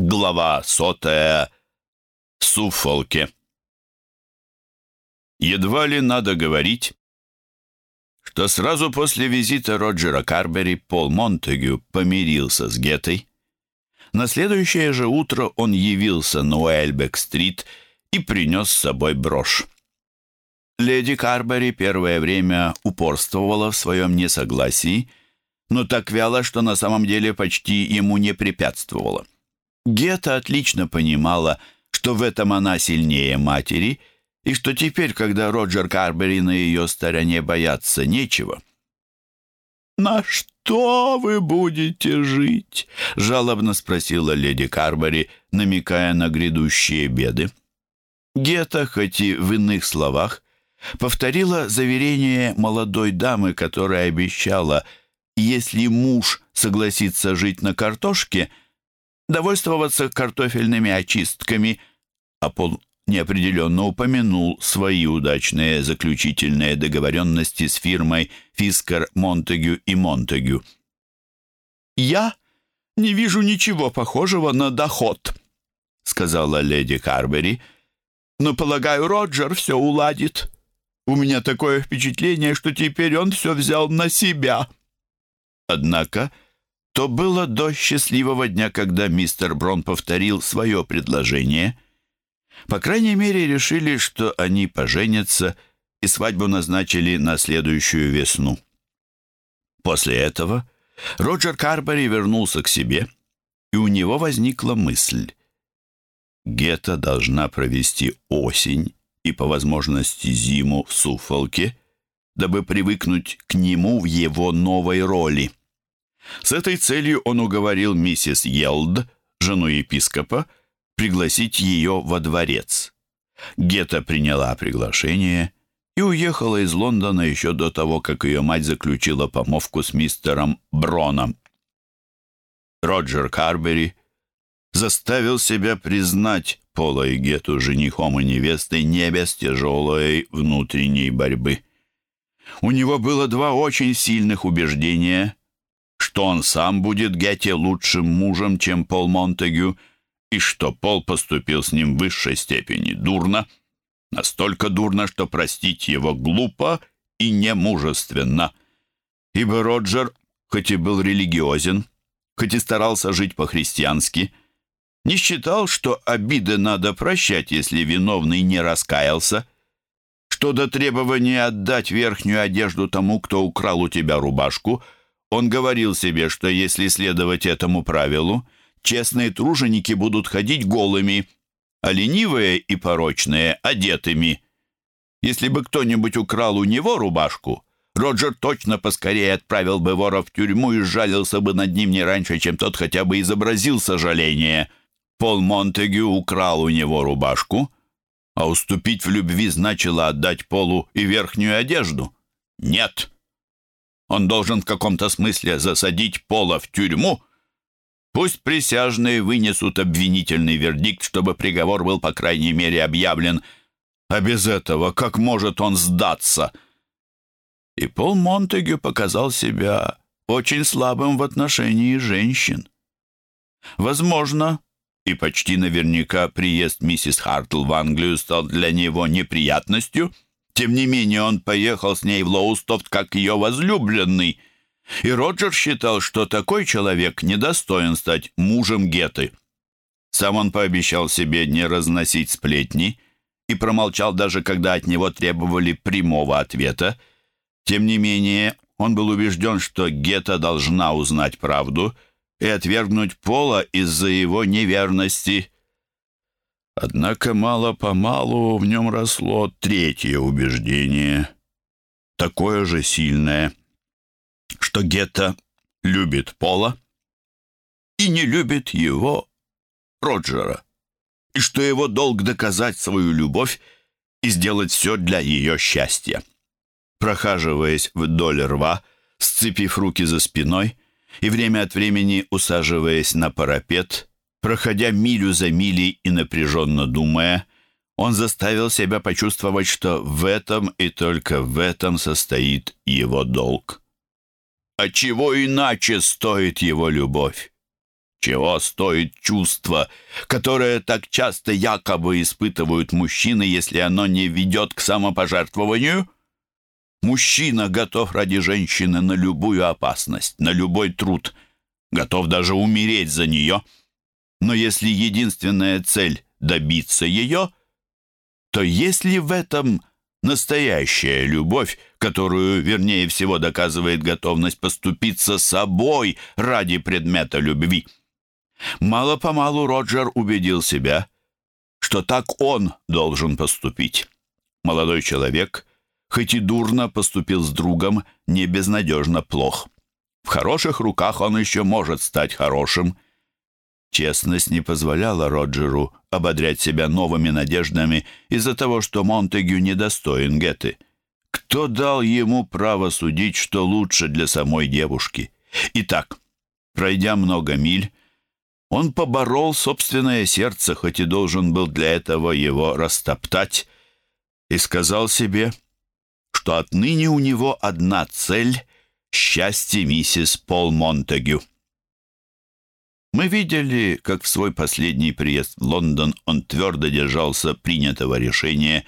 Глава сотая. Суффолке. Едва ли надо говорить, что сразу после визита Роджера Карбери Пол Монтегю помирился с Геттой. На следующее же утро он явился на Уэльбек-стрит и принес с собой брошь. Леди Карбери первое время упорствовала в своем несогласии, но так вяло, что на самом деле почти ему не препятствовала. Гета отлично понимала, что в этом она сильнее матери, и что теперь, когда Роджер Карбери на ее стороне бояться нечего. «На что вы будете жить?» — жалобно спросила леди Карбери, намекая на грядущие беды. Гета, хоть и в иных словах, повторила заверение молодой дамы, которая обещала, если муж согласится жить на картошке — довольствоваться картофельными очистками, а Пол неопределенно упомянул свои удачные заключительные договоренности с фирмой Фискер, Монтегю и Монтегю. «Я не вижу ничего похожего на доход», — сказала леди Карбери, «но, полагаю, Роджер все уладит. У меня такое впечатление, что теперь он все взял на себя». Однако то было до счастливого дня, когда мистер Брон повторил свое предложение. По крайней мере, решили, что они поженятся, и свадьбу назначили на следующую весну. После этого Роджер Карбери вернулся к себе, и у него возникла мысль. Гетта должна провести осень и, по возможности, зиму в Суфолке, дабы привыкнуть к нему в его новой роли. С этой целью он уговорил миссис Елд, жену епископа, пригласить ее во дворец. Гетта приняла приглашение и уехала из Лондона еще до того, как ее мать заключила помолвку с мистером Броном. Роджер Карбери заставил себя признать Пола и Гету женихом и невестой не без тяжелой внутренней борьбы. У него было два очень сильных убеждения, что он сам будет Гетти лучшим мужем, чем Пол Монтегю, и что Пол поступил с ним в высшей степени дурно, настолько дурно, что простить его глупо и немужественно. Ибо Роджер, хоть и был религиозен, хоть и старался жить по-христиански, не считал, что обиды надо прощать, если виновный не раскаялся, что до требования отдать верхнюю одежду тому, кто украл у тебя рубашку — он говорил себе, что если следовать этому правилу, честные труженики будут ходить голыми, а ленивые и порочные — одетыми. Если бы кто-нибудь украл у него рубашку, Роджер точно поскорее отправил бы вора в тюрьму и сжалился бы над ним не раньше, чем тот хотя бы изобразил сожаление. Пол Монтегю украл у него рубашку, а уступить в любви значило отдать Полу и верхнюю одежду. Нет. Он должен в каком-то смысле засадить Пола в тюрьму. Пусть присяжные вынесут обвинительный вердикт, чтобы приговор был, по крайней мере, объявлен. А без этого как может он сдаться? И Пол Монтегю показал себя очень слабым в отношении женщин. Возможно, и почти наверняка приезд миссис Хартл в Англию стал для него неприятностью — тем не менее, он поехал с ней в Лоустофт как ее возлюбленный. И Роджер считал, что такой человек недостоин стать мужем Геты. Сам он пообещал себе не разносить сплетни и промолчал даже, когда от него требовали прямого ответа. Тем не менее, он был убежден, что Гета должна узнать правду и отвергнуть Пола из-за его неверности – Однако мало-помалу в нем росло третье убеждение, такое же сильное, что Гетта любит Пола и не любит его, Роджера, и что его долг доказать свою любовь и сделать все для ее счастья. Прохаживаясь вдоль рва, сцепив руки за спиной и время от времени усаживаясь на парапет, Проходя милю за милей и напряженно думая, он заставил себя почувствовать, что в этом и только в этом состоит его долг. А чего иначе стоит его любовь? Чего стоит чувство, которое так часто якобы испытывают мужчины, если оно не ведет к самопожертвованию? Мужчина готов ради женщины на любую опасность, на любой труд, готов даже умереть за нее. Но если единственная цель — добиться ее, то есть ли в этом настоящая любовь, которую, вернее всего, доказывает готовность поступиться собой ради предмета любви? Мало-помалу Роджер убедил себя, что так он должен поступить. Молодой человек, хоть и дурно поступил с другом, не безнадежно плох. В хороших руках он еще может стать хорошим. Честность не позволяла Роджеру ободрять себя новыми надеждами из-за того, что Монтегю недостоин Гетты. Кто дал ему право судить, что лучше для самой девушки? Итак, пройдя много миль, он поборол собственное сердце, хоть и должен был для этого его растоптать, и сказал себе, что отныне у него одна цель — счастье миссис Пол Монтегю. Мы видели, как в свой последний приезд в Лондон он твердо держался принятого решения,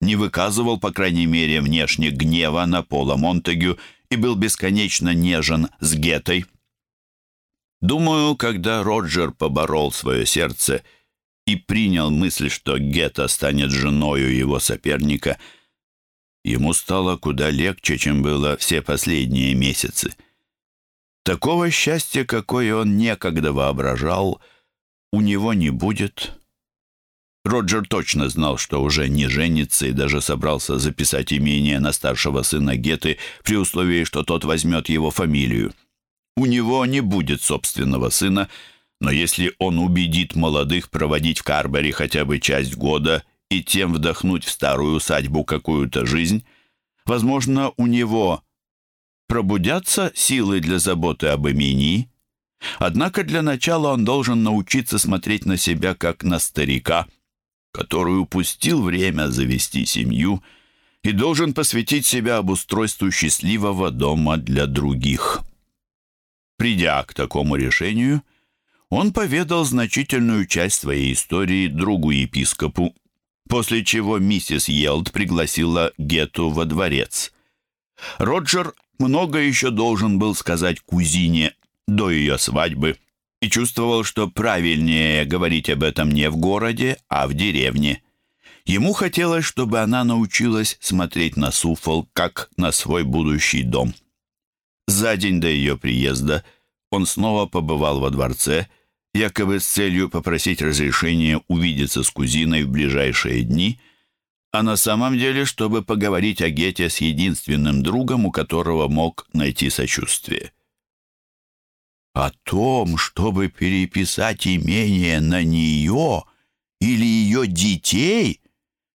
не выказывал, по крайней мере, внешне гнева на Пола Монтегю и был бесконечно нежен с Гетой. Думаю, когда Роджер поборол свое сердце и принял мысль, что Гетта станет женою его соперника, ему стало куда легче, чем было все последние месяцы. Такого счастья, какое он некогда воображал, у него не будет. Роджер точно знал, что уже не женится и даже собрался записать имение на старшего сына Геты при условии, что тот возьмет его фамилию. У него не будет собственного сына, но если он убедит молодых проводить в Карбери хотя бы часть года и тем вдохнуть в старую усадьбу какую-то жизнь, возможно, у него пробудятся силы для заботы об имении. Однако для начала он должен научиться смотреть на себя как на старика, который упустил время завести семью и должен посвятить себя обустройству счастливого дома для других. Придя к такому решению, он поведал значительную часть своей истории другу епископу, после чего миссис Йелд пригласила Гету во дворец. Роджер много еще должен был сказать кузине до ее свадьбы и чувствовал, что правильнее говорить об этом не в городе, а в деревне. Ему хотелось, чтобы она научилась смотреть на Суфол как на свой будущий дом. За день до ее приезда он снова побывал во дворце, якобы с целью попросить разрешения увидеться с кузиной в ближайшие дни, а на самом деле, чтобы поговорить о Гете с единственным другом, у которого мог найти сочувствие. О том, чтобы переписать имение на нее или ее детей,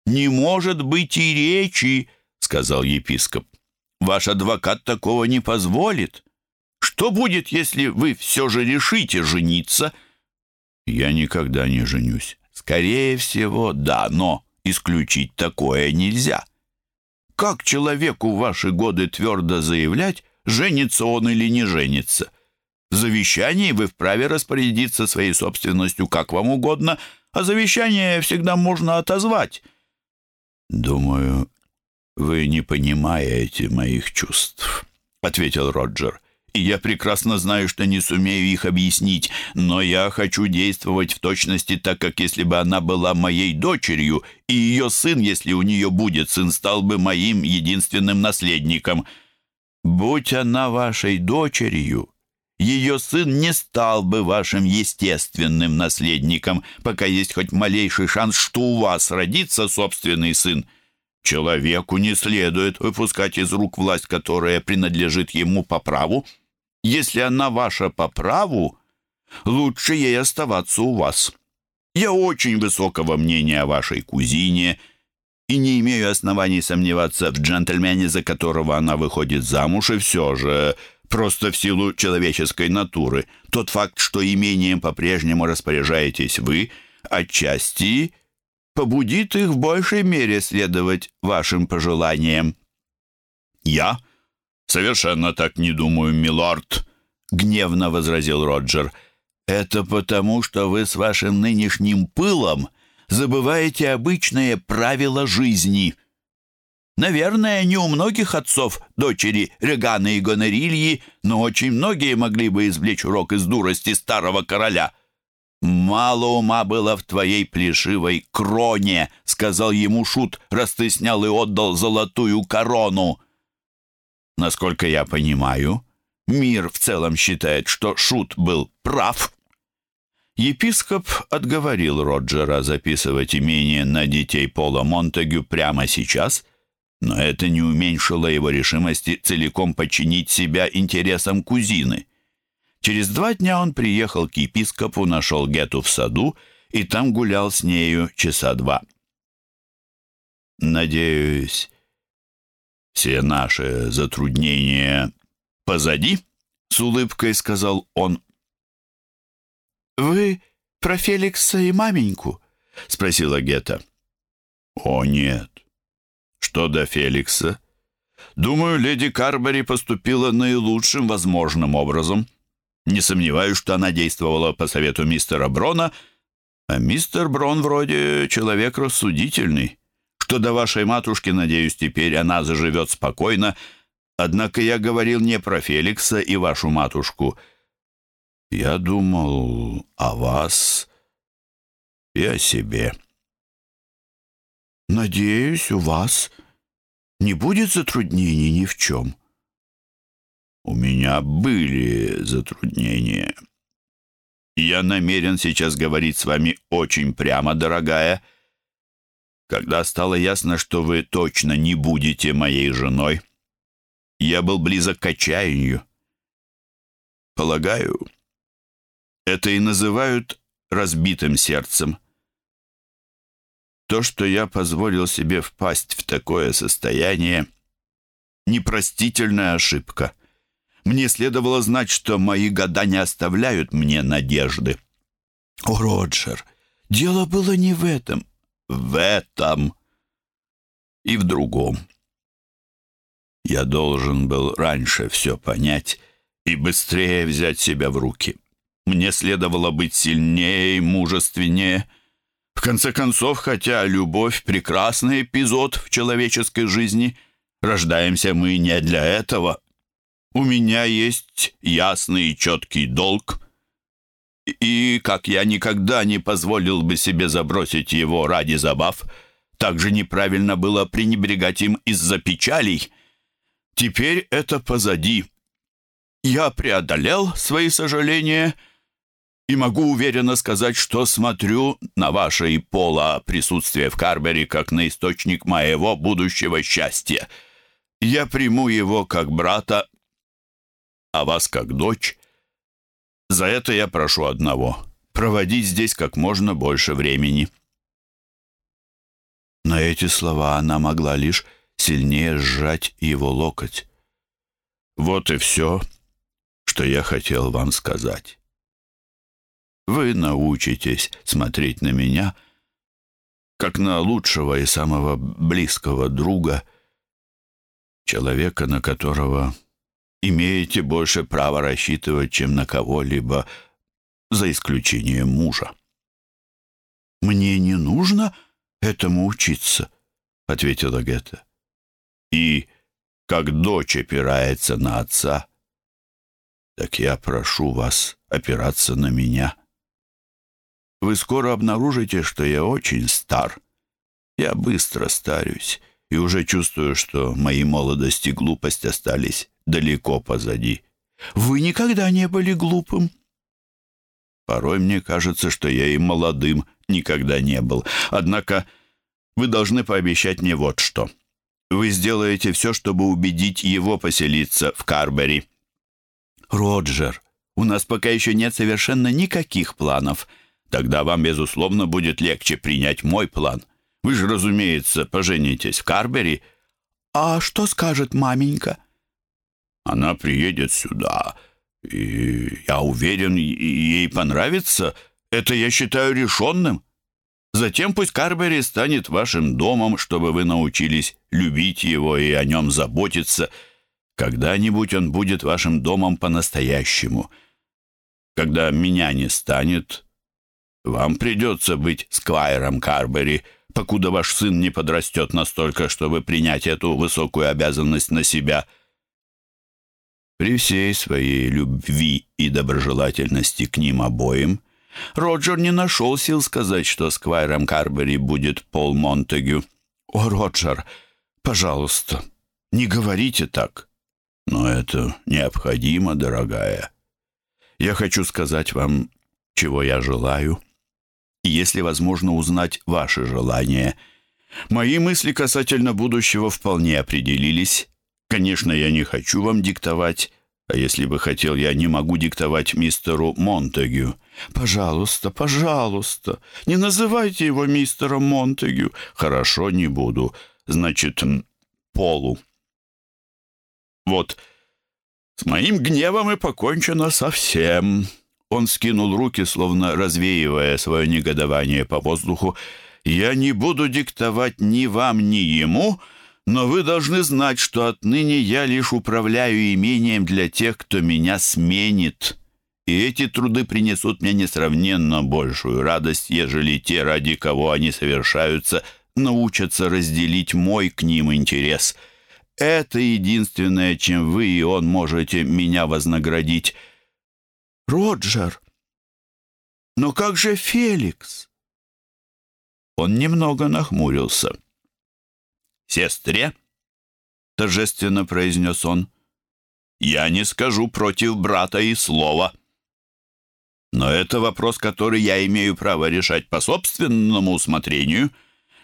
не может быть и речи, сказал епископ. Ваш адвокат такого не позволит. Что будет, если вы все же решите жениться? Я никогда не женюсь. Скорее всего, да, но исключить такое нельзя. Как человеку в ваши годы твердо заявлять, женится он или не женится? В завещании вы вправе распорядиться своей собственностью как вам угодно, а завещание всегда можно отозвать. Думаю, «Вы не понимаете моих чувств», — ответил Роджер. «И я прекрасно знаю, что не сумею их объяснить, но я хочу действовать в точности так, как если бы она была моей дочерью, и ее сын, если у нее будет сын, стал бы моим единственным наследником. Будь она вашей дочерью, ее сын не стал бы вашим естественным наследником, пока есть хоть малейший шанс, что у вас родится собственный сын. Человеку не следует выпускать из рук власть, которая принадлежит ему по праву. Если она ваша по праву, лучше ей оставаться у вас. Я очень высокого мнения о вашей кузине и не имею оснований сомневаться в джентльмене, за которого она выходит замуж, и все же просто в силу человеческой натуры. Тот факт, что имением по-прежнему распоряжаетесь вы, отчасти – побудит их в большей мере следовать вашим пожеланиям. «Я совершенно так не думаю, милорд», — гневно возразил Роджер. Это потому, что вы с вашим нынешним пылом забываете обычные правила жизни. Наверное, не у многих отцов дочери Реганы и Гонорильи, но очень многие могли бы извлечь урок из дурости старого короля. «Мало ума было в твоей плешивой кроне», — сказал ему Шут, раз ты снял и отдал золотую корону. Насколько я понимаю, мир в целом считает, что Шут был прав. Епископ отговорил Роджера записывать имение на детей Пола Монтегю прямо сейчас, но это не уменьшило его решимости целиком подчинить себя интересам кузины. Через два дня он приехал к епископу, нашел Гету в саду и там гулял с нею часа два. «Надеюсь, все наши затруднения позади?» — с улыбкой сказал он. «Вы про Феликса и маменьку?» — спросила Гетта. «О, нет. Что до Феликса? Думаю, леди Карбери поступила наилучшим возможным образом. Не сомневаюсь, что она действовала по совету мистера Брона, а мистер Брон вроде человек рассудительный. Что до вашей матушки, надеюсь, теперь она заживет спокойно. Однако я говорил не про Феликса и вашу матушку — я думал о вас и о себе. Надеюсь, у вас не будет затруднений ни в чем. У меня были затруднения. Я намерен сейчас говорить с вами очень прямо, дорогая. Когда стало ясно, что вы точно не будете моей женой, я был близок к отчаянию. Полагаю, это и называют разбитым сердцем. То, что я позволил себе впасть в такое состояние, непростительная ошибка. Мне следовало знать, что мои года не оставляют мне надежды. О, Роджер, дело было не в этом. В этом и в другом. Я должен был раньше все понять и быстрее взять себя в руки. Мне следовало быть сильнее и мужественнее. В конце концов, хотя любовь — прекрасный эпизод в человеческой жизни, рождаемся мы не для этого. У меня есть ясный и четкий долг. И, как я никогда не позволил бы себе забросить его ради забав, так же неправильно было пренебрегать им из-за печалей. Теперь это позади. Я преодолел свои сожаления — и могу уверенно сказать, что смотрю на ваше и Пола присутствие в Карбери как на источник моего будущего счастья. Я приму его как брата, а вас как дочь. За это я прошу одного — проводить здесь как можно больше времени». На эти слова она могла лишь сильнее сжать его локоть. «Вот и все, что я хотел вам сказать». Вы научитесь смотреть на меня, как на лучшего и самого близкого друга, человека, на которого имеете больше права рассчитывать, чем на кого-либо, за исключением мужа. «Мне не нужно этому учиться», — ответила Гетта. «И как дочь опирается на отца, так я прошу вас опираться на меня». Вы скоро обнаружите, что я очень стар. Я быстро старюсь и уже чувствую, что мои молодость и глупость остались далеко позади. Вы никогда не были глупым. Порой мне кажется, что я и молодым никогда не был. Однако вы должны пообещать мне вот что. Вы сделаете все, чтобы убедить его поселиться в Карбери. Роджер, у нас пока еще нет совершенно никаких планов — Тогда вам, безусловно, будет легче принять мой план. Вы же, разумеется, поженитесь в Карбери. А что скажет маменька? Она приедет сюда, и я уверен, ей понравится. Это я считаю решенным. Затем пусть Карбери станет вашим домом, чтобы вы научились любить его и о нем заботиться. Когда-нибудь он будет вашим домом по-настоящему — Когда меня не станет, вам придется быть сквайром Карбери, покуда ваш сын не подрастет настолько, чтобы принять эту высокую обязанность на себя. При всей своей любви и доброжелательности к ним обоим Роджер не нашел сил сказать, что сквайром Карбери будет Пол Монтегю. «О, Роджер, пожалуйста, не говорите так». «Но это необходимо, дорогая. Я хочу сказать вам, чего я желаю, и, если возможно, узнать ваши желания. Мои мысли касательно будущего вполне определились. Конечно, я не хочу вам диктовать, а если бы хотел, я не могу диктовать мистеру Монтегю. Пожалуйста, пожалуйста, не называйте его мистером Монтегю. Хорошо, не буду. Значит, Полу. Вот, с моим гневом и покончено совсем. Он скинул руки, словно развеивая свое негодование по воздуху. «Я не буду диктовать ни вам, ни ему», но вы должны знать, что отныне я лишь управляю имением для тех, кто меня сменит. И эти труды принесут мне несравненно большую радость, ежели те, ради кого они совершаются, научатся разделить мой к ним интерес. Это единственное, чем вы и он можете меня вознаградить. Роджер, но как же Феликс? Он немного нахмурился сестре?» — торжественно произнес он. «Я не скажу против брата и слова. Но это вопрос, который я имею право решать по собственному усмотрению.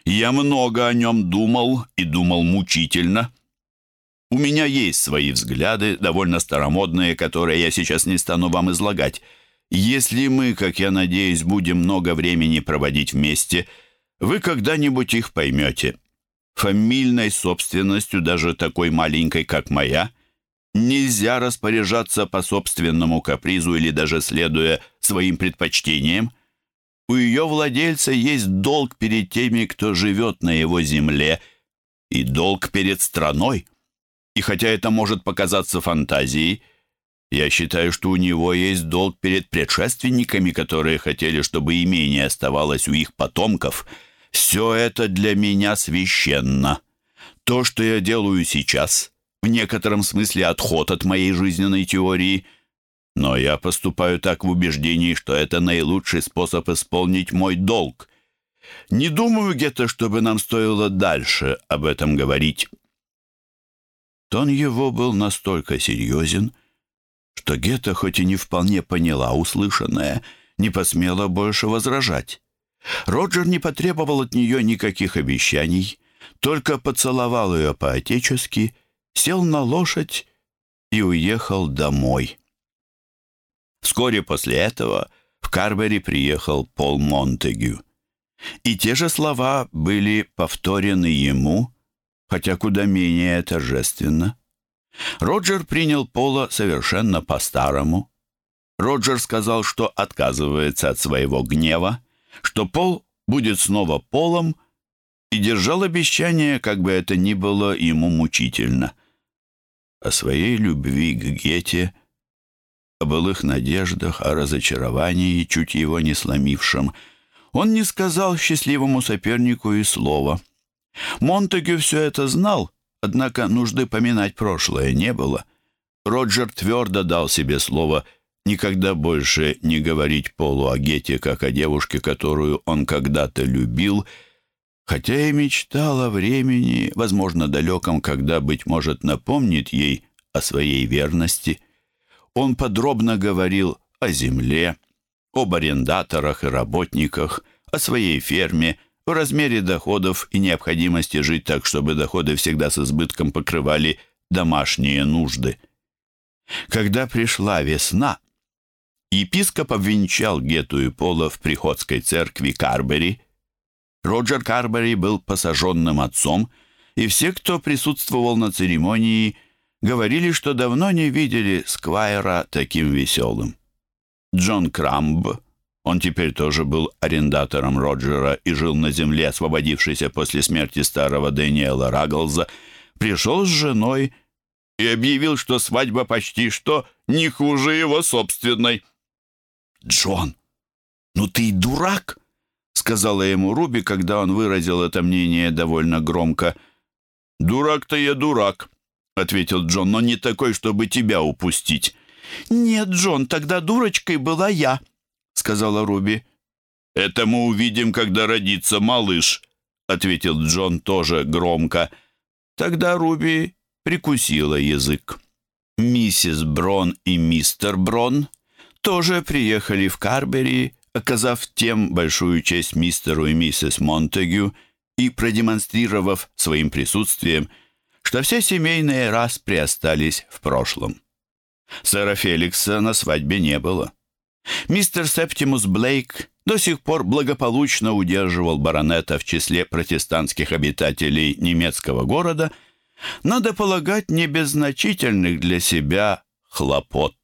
Я много о нем думал и думал мучительно. У меня есть свои взгляды, довольно старомодные, которые я сейчас не стану вам излагать. Если мы, как я надеюсь, будем много времени проводить вместе, вы когда-нибудь их поймете». Фамильной собственностью, даже такой маленькой, как моя, нельзя распоряжаться по собственному капризу или даже следуя своим предпочтениям. У ее владельца есть долг перед теми, кто живет на его земле, и долг перед страной. И хотя это может показаться фантазией, я считаю, что у него есть долг перед предшественниками, которые хотели, чтобы имение оставалось у их потомков — все это для меня священно. То, что я делаю сейчас, в некотором смысле отход от моей жизненной теории, но я поступаю так в убеждении, что это наилучший способ исполнить мой долг. Не думаю, Гетто, чтобы нам стоило дальше об этом говорить. Тон его был настолько серьезен, что Гетта, хоть и не вполне поняла услышанное, не посмела больше возражать. Роджер не потребовал от нее никаких обещаний, только поцеловал ее по-отечески, сел на лошадь и уехал домой. Вскоре после этого в Карбери приехал Пол Монтегю. И те же слова были повторены ему, хотя куда менее торжественно. Роджер принял Пола совершенно по-старому. Роджер сказал, что отказывается от своего гнева, что Пол будет снова Полом, и держал обещание, как бы это ни было ему мучительно. О своей любви к Гете, о былых надеждах, о разочаровании, чуть его не сломившем, он не сказал счастливому сопернику и слова. Монтегю все это знал, однако нужды поминать прошлое не было. Роджер твердо дал себе слово — никогда больше не говорить Полу о Гете, как о девушке, которую он когда-то любил, хотя и мечтал о времени, возможно, далеком, когда, быть может, напомнит ей о своей верности. Он подробно говорил о земле, об арендаторах и работниках, о своей ферме, о размере доходов и необходимости жить так, чтобы доходы всегда с избытком покрывали домашние нужды. Когда пришла весна, Епископ обвенчал Гету и Пола в приходской церкви Карбери. Роджер Карбери был посаженным отцом, и все, кто присутствовал на церемонии, говорили, что давно не видели Сквайра таким веселым. Джон Крамб, он теперь тоже был арендатором Роджера и жил на земле, освободившейся после смерти старого Дэниела Рагглза, пришел с женой и объявил, что свадьба почти что не хуже его собственной. «Джон, ну ты и дурак!» — сказала ему Руби, когда он выразил это мнение довольно громко. «Дурак-то я дурак», — ответил Джон, — «но не такой, чтобы тебя упустить». «Нет, Джон, тогда дурочкой была я», — сказала Руби. «Это мы увидим, когда родится малыш», — ответил Джон тоже громко. Тогда Руби прикусила язык. Миссис Брон и мистер Брон тоже приехали в Карбери, оказав тем большую честь мистеру и миссис Монтегю и продемонстрировав своим присутствием, что все семейные распри остались в прошлом. Сэра Феликса на свадьбе не было. Мистер Септимус Блейк до сих пор благополучно удерживал баронета в числе протестантских обитателей немецкого города, надо полагать, не без значительных для себя хлопот.